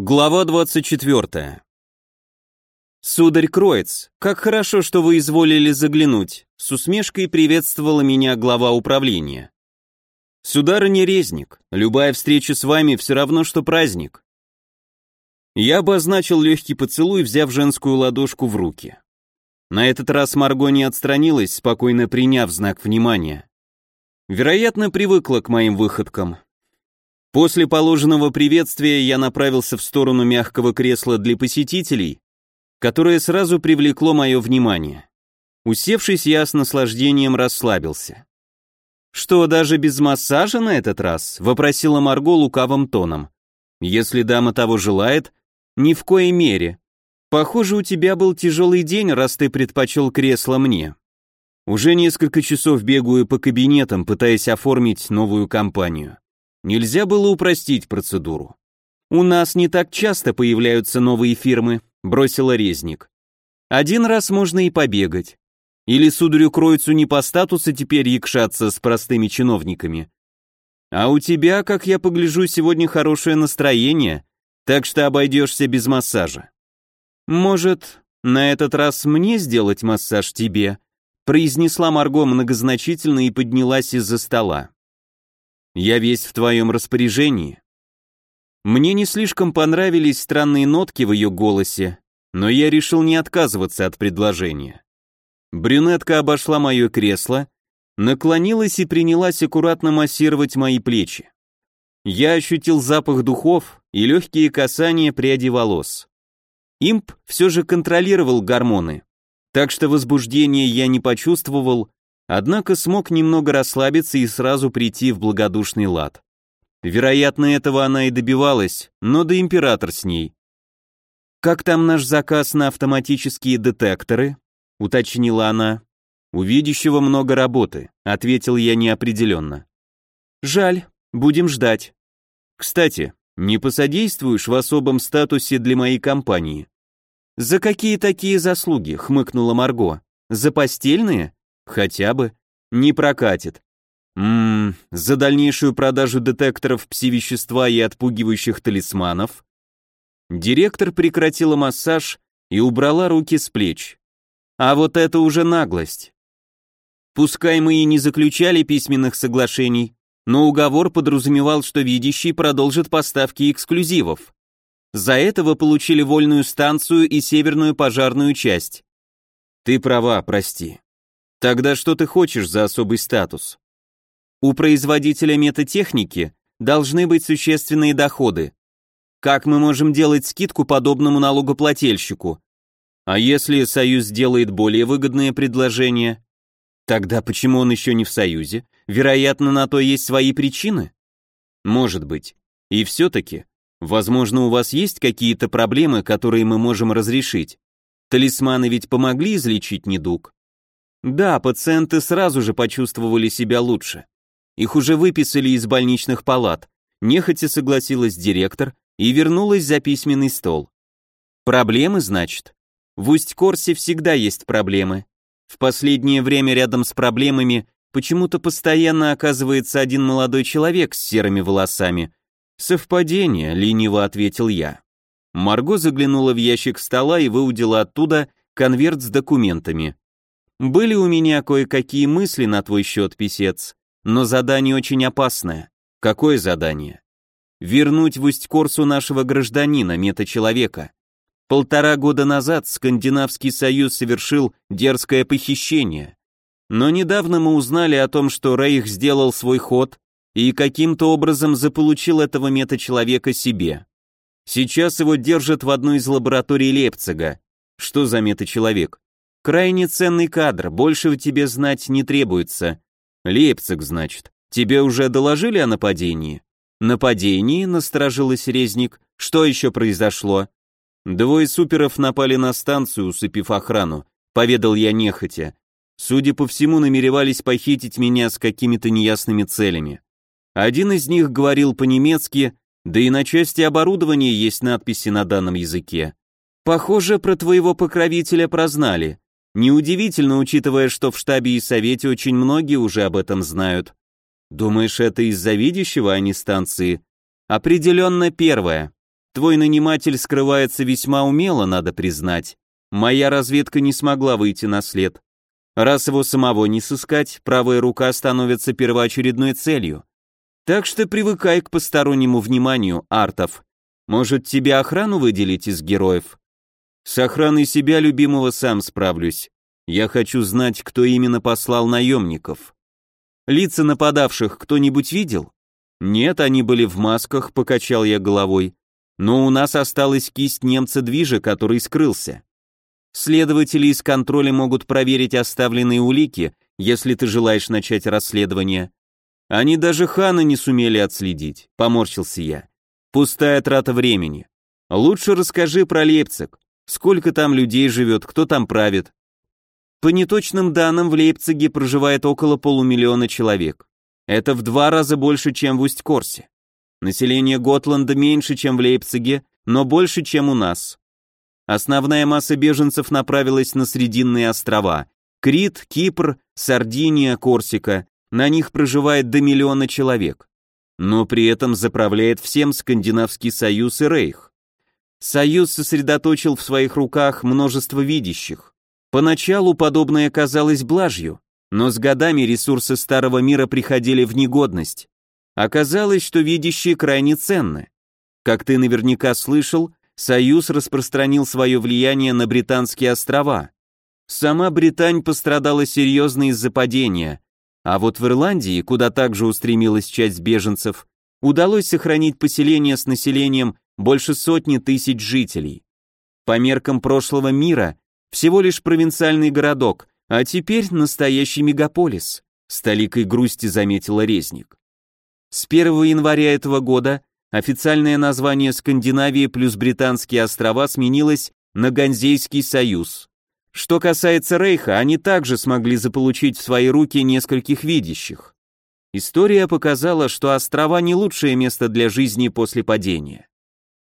Глава 24. «Сударь Кроец, как хорошо, что вы изволили заглянуть», с усмешкой приветствовала меня глава управления. «Сударыня Резник, любая встреча с вами все равно, что праздник». Я обозначил легкий поцелуй, взяв женскую ладошку в руки. На этот раз Марго не отстранилась, спокойно приняв знак внимания. Вероятно, привыкла к моим выходкам, После положенного приветствия я направился в сторону мягкого кресла для посетителей, которое сразу привлекло мое внимание. Усевшись, я с наслаждением расслабился. «Что, даже без массажа на этот раз?» — вопросила Марго лукавым тоном. «Если дама того желает, ни в коей мере. Похоже, у тебя был тяжелый день, раз ты предпочел кресло мне. Уже несколько часов бегаю по кабинетам, пытаясь оформить новую компанию. Нельзя было упростить процедуру. «У нас не так часто появляются новые фирмы», — бросила резник. «Один раз можно и побегать. Или сударю Кроицу не по статусу теперь якшаться с простыми чиновниками. А у тебя, как я погляжу, сегодня хорошее настроение, так что обойдешься без массажа. Может, на этот раз мне сделать массаж тебе?» произнесла Марго многозначительно и поднялась из-за стола. Я весь в твоем распоряжении. Мне не слишком понравились странные нотки в ее голосе, но я решил не отказываться от предложения. Брюнетка обошла мое кресло, наклонилась и принялась аккуратно массировать мои плечи. Я ощутил запах духов и легкие касания пряди волос. Имп все же контролировал гормоны, так что возбуждения я не почувствовал, Однако смог немного расслабиться и сразу прийти в благодушный лад. Вероятно, этого она и добивалась, но да император с ней. «Как там наш заказ на автоматические детекторы?» — уточнила она. «У видящего много работы», — ответил я неопределенно. «Жаль, будем ждать. Кстати, не посодействуешь в особом статусе для моей компании?» «За какие такие заслуги?» — хмыкнула Марго. «За постельные?» Хотя бы. Не прокатит. Ммм, за дальнейшую продажу детекторов пси-вещества и отпугивающих талисманов. Директор прекратила массаж и убрала руки с плеч. А вот это уже наглость. Пускай мы и не заключали письменных соглашений, но уговор подразумевал, что видящий продолжит поставки эксклюзивов. За это вы получили вольную станцию и северную пожарную часть. Ты права, прости. Тогда что ты хочешь за особый статус? У производителя метатехники должны быть существенные доходы. Как мы можем делать скидку подобному налогоплательщику? А если Союз делает более выгодное предложение? Тогда почему он еще не в Союзе? Вероятно, на то есть свои причины? Может быть. И все-таки, возможно, у вас есть какие-то проблемы, которые мы можем разрешить. Талисманы ведь помогли излечить недуг. Да, пациенты сразу же почувствовали себя лучше. Их уже выписали из больничных палат. Нехотя согласилась директор и вернулась за письменный стол. Проблемы, значит? В Усть-Корсе всегда есть проблемы. В последнее время рядом с проблемами почему-то постоянно оказывается один молодой человек с серыми волосами. Совпадение, лениво ответил я. Марго заглянула в ящик стола и выудила оттуда конверт с документами. Были у меня кое-какие мысли на твой счет, писец, но задание очень опасное. Какое задание? Вернуть в Усть-Корсу нашего гражданина, мета-человека. Полтора года назад Скандинавский союз совершил дерзкое похищение. Но недавно мы узнали о том, что Рейх сделал свой ход и каким-то образом заполучил этого мета-человека себе. Сейчас его держат в одной из лабораторий Лейпцига. Что за мета-человек? Крайне ценный кадр, больше тебе знать не требуется. Лейпциг, значит. Тебе уже доложили о нападении? Нападении, насторожилась резник. Что еще произошло? Двое суперов напали на станцию, усыпив охрану, поведал я нехотя. Судя по всему, намеревались похитить меня с какими-то неясными целями. Один из них говорил по-немецки, да и на части оборудования есть надписи на данном языке. Похоже, про твоего покровителя прознали. Неудивительно, учитывая, что в штабе и совете очень многие уже об этом знают. Думаешь, это из-за видящего, а не станции? Определенно первое. Твой наниматель скрывается весьма умело, надо признать. Моя разведка не смогла выйти на след. Раз его самого не сыскать, правая рука становится первоочередной целью. Так что привыкай к постороннему вниманию, Артов. Может, тебе охрану выделить из героев? С охраной себя любимого сам справлюсь. Я хочу знать, кто именно послал наемников. Лица нападавших кто-нибудь видел? Нет, они были в масках, покачал я головой. Но у нас осталась кисть немца-движа, который скрылся. Следователи из контроля могут проверить оставленные улики, если ты желаешь начать расследование. Они даже Хана не сумели отследить, поморщился я. Пустая трата времени. Лучше расскажи про Лейпциг. Сколько там людей живет, кто там правит? По неточным данным, в Лейпциге проживает около полумиллиона человек. Это в два раза больше, чем в Усть-Корсе. Население Готланда меньше, чем в Лейпциге, но больше, чем у нас. Основная масса беженцев направилась на Срединные острова. Крит, Кипр, Сардиния, Корсика. На них проживает до миллиона человек. Но при этом заправляет всем Скандинавский союз и Рейх. Союз сосредоточил в своих руках множество видящих. Поначалу подобное казалось блажью, но с годами ресурсы Старого мира приходили в негодность. Оказалось, что видящие крайне ценны. Как ты наверняка слышал, Союз распространил свое влияние на Британские острова. Сама Британь пострадала серьезно из-за падения, а вот в Ирландии, куда также устремилась часть беженцев, удалось сохранить поселение с населением больше сотни тысяч жителей. По меркам прошлого мира, всего лишь провинциальный городок, а теперь настоящий мегаполис, с толикой грусти заметила Резник. С 1 января этого года официальное название Скандинавии плюс Британские острова сменилось на Ганзейский союз. Что касается Рейха, они также смогли заполучить в свои руки нескольких видящих. История показала, что острова не лучшее место для жизни после падения.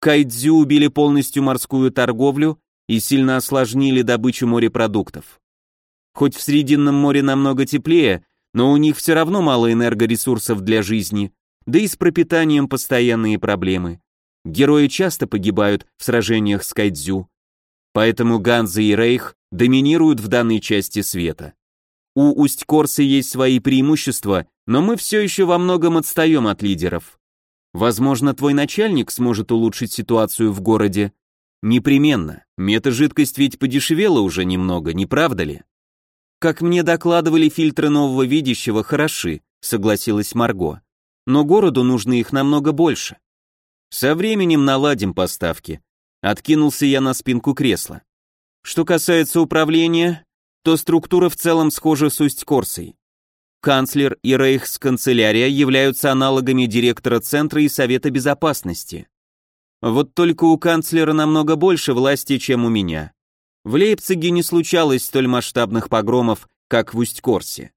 Кайдзю убили полностью морскую торговлю и сильно осложнили добычу морепродуктов. Хоть в Срединном море намного теплее, но у них все равно мало энергоресурсов для жизни, да и с пропитанием постоянные проблемы. Герои часто погибают в сражениях с Кайдзю. Поэтому Ганза и Рейх доминируют в данной части света. У Усть-Корса есть свои преимущества, но мы все еще во многом отстаем от лидеров. Возможно, твой начальник сможет улучшить ситуацию в городе. Непременно. Мета-жидкость ведь подешевела уже немного, не правда ли? Как мне докладывали, фильтры нового видящего хороши, согласилась Марго но городу нужно их намного больше. Со временем наладим поставки. Откинулся я на спинку кресла. Что касается управления, то структура в целом схожа с Усть-Корсой. Канцлер и Рейхсканцелярия являются аналогами директора Центра и Совета Безопасности. Вот только у канцлера намного больше власти, чем у меня. В Лейпциге не случалось столь масштабных погромов, как в Усть-Корсе.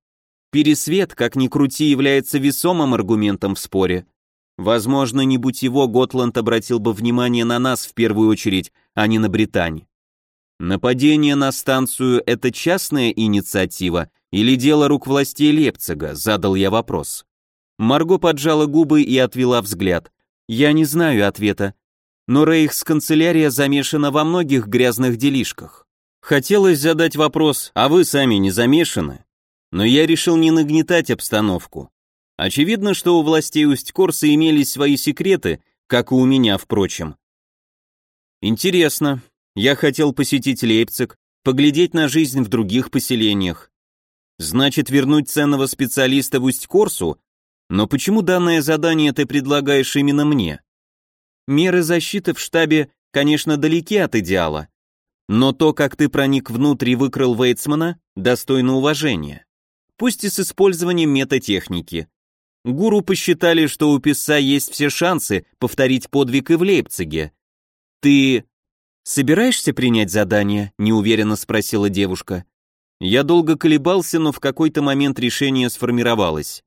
Пересвет, как ни крути, является весомым аргументом в споре. Возможно, не будь его, Готланд обратил бы внимание на нас в первую очередь, а не на Британь. Нападение на станцию – это частная инициатива или дело рук властей Лепцига, задал я вопрос. Марго поджала губы и отвела взгляд. Я не знаю ответа. Но Рейхсканцелярия замешана во многих грязных делишках. Хотелось задать вопрос, а вы сами не замешаны? Но я решил не нагнетать обстановку. Очевидно, что у властей Усть-Корса имелись свои секреты, как и у меня, впрочем. Интересно. Я хотел посетить Лейпциг, поглядеть на жизнь в других поселениях. Значит, вернуть ценного специалиста в Усть-Корсу? Но почему данное задание ты предлагаешь именно мне? Меры защиты в штабе, конечно, далеки от идеала. Но то, как ты проник внутрь и выкрал Вейтсмана, достойно уважения пусть и с использованием метатехники. Гуру посчитали, что у Писа есть все шансы повторить подвиг и в Лейпциге. «Ты собираешься принять задание?» – неуверенно спросила девушка. Я долго колебался, но в какой-то момент решение сформировалось.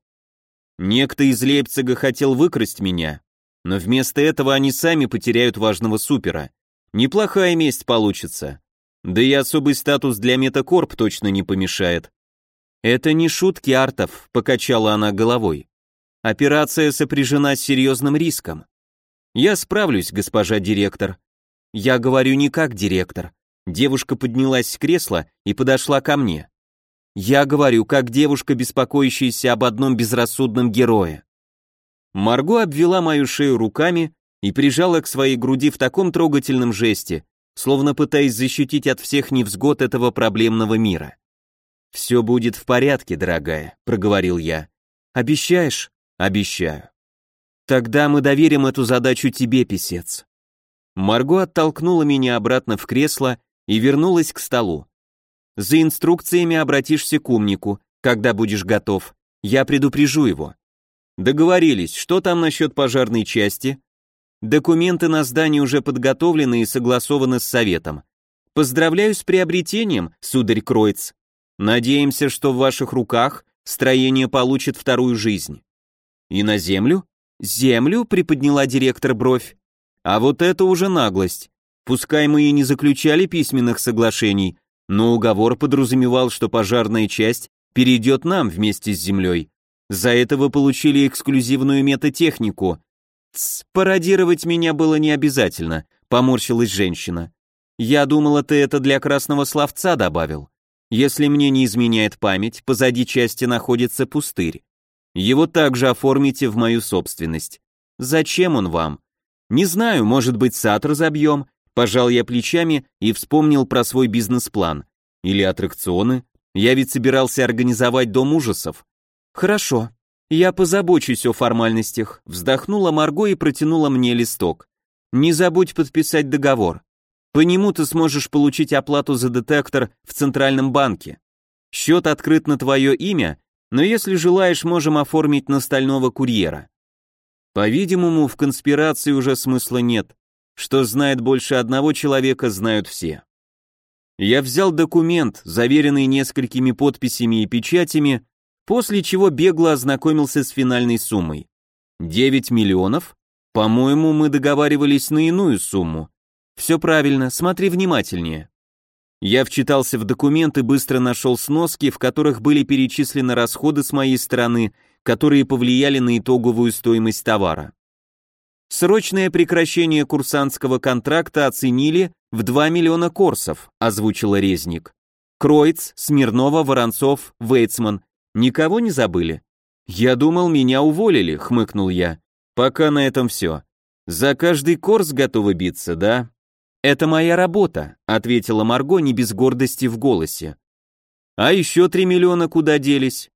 Некто из Лейпцига хотел выкрасть меня, но вместо этого они сами потеряют важного супера. Неплохая месть получится. Да и особый статус для Метакорп точно не помешает. «Это не шутки, Артов», — покачала она головой. «Операция сопряжена с серьезным риском. Я справлюсь, госпожа директор. Я говорю не как директор. Девушка поднялась с кресла и подошла ко мне. Я говорю, как девушка, беспокоящаяся об одном безрассудном герое. Марго обвела мою шею руками и прижала к своей груди в таком трогательном жесте, словно пытаясь защитить от всех невзгод этого проблемного мира. «Все будет в порядке, дорогая», — проговорил я. «Обещаешь?» «Обещаю». «Тогда мы доверим эту задачу тебе, писец». Марго оттолкнула меня обратно в кресло и вернулась к столу. За инструкциями обратишься к умнику, когда будешь готов. Я предупрежу его. Договорились, что там насчет пожарной части? Документы на здание уже подготовлены и согласованы с советом. Поздравляю с приобретением, сударь Кройц. Надеемся, что в ваших руках строение получит вторую жизнь. И на землю? Землю, приподняла директор бровь. А вот это уже наглость. Пускай мы и не заключали письменных соглашений, но уговор подразумевал, что пожарная часть перейдет нам вместе с землей. За это вы получили эксклюзивную метатехнику. Тс, пародировать меня было не обязательно, поморщилась женщина. Я думала, ты это для красного словца добавил. Если мне не изменяет память, позади части находится пустырь. Его также оформите в мою собственность. Зачем он вам? Не знаю, может быть, сад разобьем, Пожал я плечами и вспомнил про свой бизнес-план. Или аттракционы. Я ведь собирался организовать дом ужасов. Хорошо. Я позабочусь о формальностях. Вздохнула Марго и протянула мне листок. Не забудь подписать договор. По нему ты сможешь получить оплату за детектор в Центральном банке. Счет открыт на твое имя, но если желаешь, можем оформить на стального курьера. По-видимому, в конспирации уже смысла нет. Что знает больше одного человека, знают все. Я взял документ, заверенный несколькими подписями и печатями, после чего бегло ознакомился с финальной суммой. 9 миллионов? По-моему, мы договаривались на иную сумму. Все правильно, смотри внимательнее. Я вчитался в документы, быстро нашел сноски, в которых были перечислены расходы с моей стороны, которые повлияли на итоговую стоимость товара. Срочное прекращение курсантского контракта оценили в 2 миллиона корсов, озвучила Резник. Кроиц, Смирнова, Воронцов, Вейцман. Никого не забыли? Я думал, меня уволили, хмыкнул я. Пока на этом все. За каждый курс готовы биться, да? Это моя работа, ответила Марго не без гордости в голосе. А еще 3 миллиона куда делись?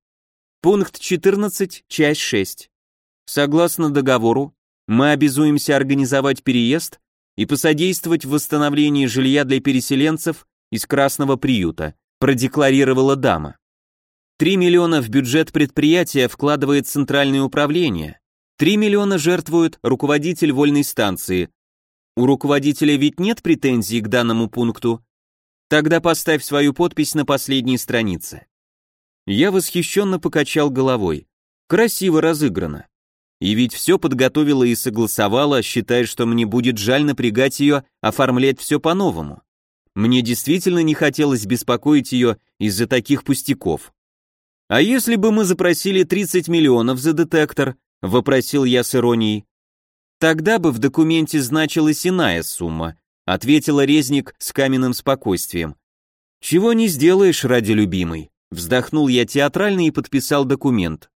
Пункт 14, часть 6. Согласно договору, мы обязуемся организовать переезд и посодействовать в восстановлении жилья для переселенцев из Красного приюта, продекларировала дама. 3 миллиона в бюджет предприятия вкладывает Центральное управление, 3 миллиона жертвует руководитель вольной станции. У руководителя ведь нет претензий к данному пункту? Тогда поставь свою подпись на последней странице. Я восхищенно покачал головой. Красиво разыграно. И ведь все подготовила и согласовала, считая, что мне будет жаль напрягать ее, оформлять все по-новому. Мне действительно не хотелось беспокоить ее из-за таких пустяков. «А если бы мы запросили 30 миллионов за детектор?» — вопросил я с иронией. «Тогда бы в документе значилась иная сумма», — ответила Резник с каменным спокойствием. «Чего не сделаешь ради любимой», — вздохнул я театрально и подписал документ.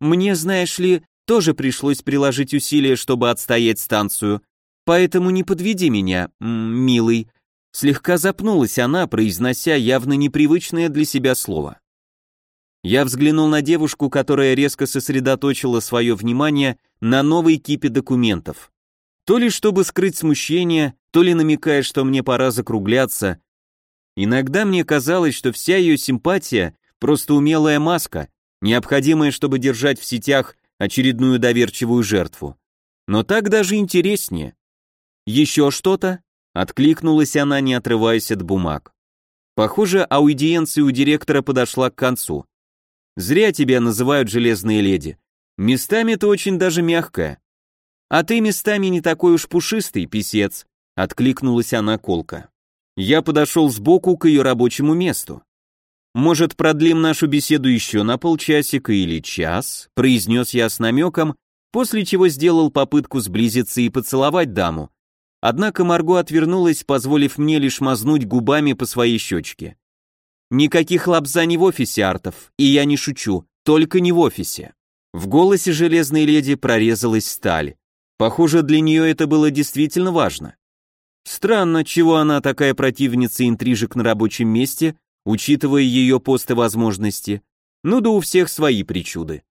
«Мне, знаешь ли, тоже пришлось приложить усилия, чтобы отстоять станцию. Поэтому не подведи меня, милый. Слегка запнулась она, произнося явно непривычное для себя слово. Я взглянул на девушку, которая резко сосредоточила свое внимание на новой кипе документов. То ли чтобы скрыть смущение, то ли намекая, что мне пора закругляться. Иногда мне казалось, что вся ее симпатия — просто умелая маска, необходимая, чтобы держать в сетях очередную доверчивую жертву. Но так даже интереснее. Еще что-то? Откликнулась она, не отрываясь от бумаг. Похоже, аудиенция у директора подошла к концу. Зря тебя называют железные леди. Местами ты очень даже мягкая. А ты местами не такой уж пушистый, писец, откликнулась она колко. Я подошел сбоку к ее рабочему месту. «Может, продлим нашу беседу еще на полчасика или час?» произнес я с намеком, после чего сделал попытку сблизиться и поцеловать даму. Однако Марго отвернулась, позволив мне лишь мазнуть губами по своей щечке. Никаких лапзаний в офисе, Артов, и я не шучу, только не в офисе. В голосе железной леди прорезалась сталь. Похоже, для нее это было действительно важно. Странно, чего она такая противница интрижек на рабочем месте, учитывая ее пост и возможности. Ну да у всех свои причуды.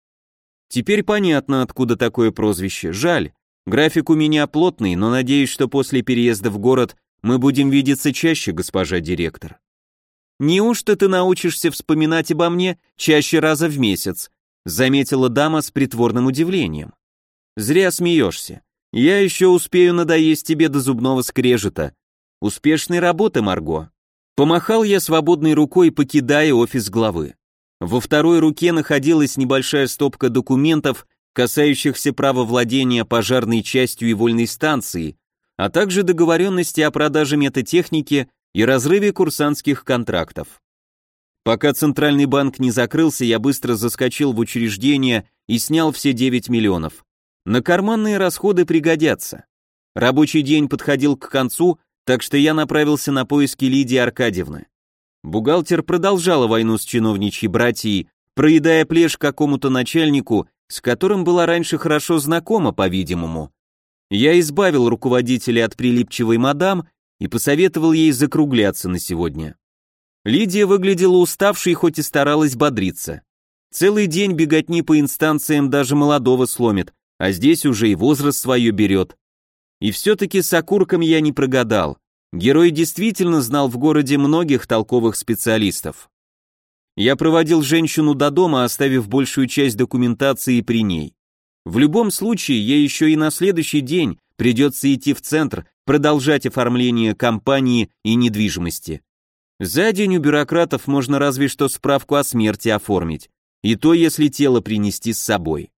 Теперь понятно, откуда такое прозвище. Жаль. График у меня плотный, но надеюсь, что после переезда в город мы будем видеться чаще, госпожа директор. Неужто ты научишься вспоминать обо мне чаще раза в месяц? Заметила дама с притворным удивлением. Зря смеешься. Я еще успею надоесть тебе до зубного скрежета. Успешной работы, Марго. Помахал я свободной рукой, покидая офис главы. Во второй руке находилась небольшая стопка документов, касающихся права владения пожарной частью и вольной станции, а также договоренности о продаже метатехники и разрыве курсантских контрактов. Пока Центральный банк не закрылся, я быстро заскочил в учреждение и снял все 9 миллионов. На карманные расходы пригодятся. Рабочий день подходил к концу, так что я направился на поиски Лидии Аркадьевны. Бухгалтер продолжала войну с чиновничьей братьей, проедая плешь какому-то начальнику, с которым была раньше хорошо знакома, по-видимому. Я избавил руководителя от прилипчивой мадам и посоветовал ей закругляться на сегодня. Лидия выглядела уставшей, хоть и старалась бодриться. Целый день беготни по инстанциям даже молодого сломит, а здесь уже и возраст свое берет. И все-таки с окурком я не прогадал. Герой действительно знал в городе многих толковых специалистов. Я проводил женщину до дома, оставив большую часть документации при ней. В любом случае, ей еще и на следующий день придется идти в центр, продолжать оформление компании и недвижимости. За день у бюрократов можно разве что справку о смерти оформить, и то, если тело принести с собой.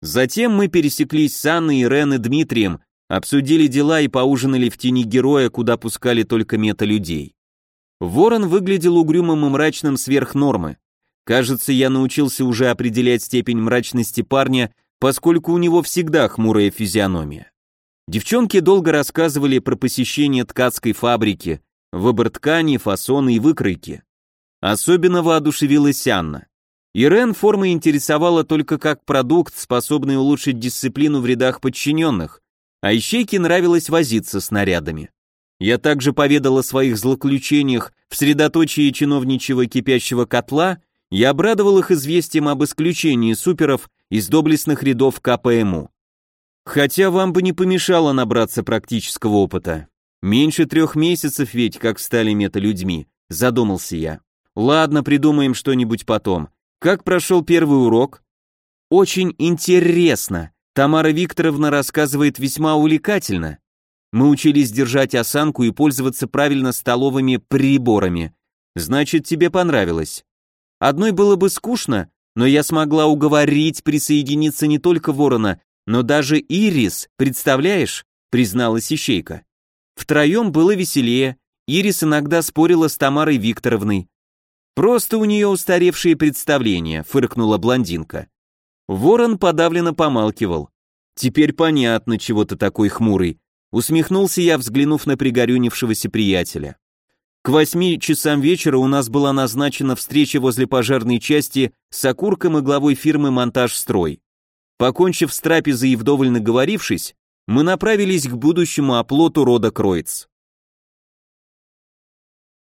Затем мы пересеклись с Анной, Ирен и Дмитрием, обсудили дела и поужинали в тени героя, куда пускали только мета-людей. Ворон выглядел угрюмым и мрачным сверх нормы. Кажется, я научился уже определять степень мрачности парня, поскольку у него всегда хмурая физиономия. Девчонки долго рассказывали про посещение ткацкой фабрики, выбор ткани, фасоны и выкройки. Особенно воодушевилась Анна. Ирен форма интересовала только как продукт, способный улучшить дисциплину в рядах подчиненных, а Ищейке нравилось возиться с нарядами. Я также поведал о своих злоключениях в средоточии чиновничьего кипящего котла и обрадовал их известием об исключении суперов из доблестных рядов КПМУ. Хотя вам бы не помешало набраться практического опыта. Меньше трех месяцев ведь, как стали мета-людьми, задумался я. Ладно, придумаем что-нибудь потом. Как прошел первый урок? Очень интересно. Тамара Викторовна рассказывает весьма увлекательно. Мы учились держать осанку и пользоваться правильно столовыми приборами. Значит, тебе понравилось. Одной было бы скучно, но я смогла уговорить присоединиться не только Ворона, но даже Ирис, представляешь? Призналась Ищейка. Втроем было веселее. Ирис иногда спорила с Тамарой Викторовной, Просто у нее устаревшие представления, фыркнула блондинка. Ворон подавленно помалкивал. Теперь понятно, чего ты такой хмурый. Усмехнулся я, взглянув на пригорюнившегося приятеля. К восьми часам вечера у нас была назначена встреча возле пожарной части с окурком и главой фирмы «Монтаж-строй». Покончив с трапезой и вдоволь наговорившись, мы направились к будущему оплоту рода Кроиц.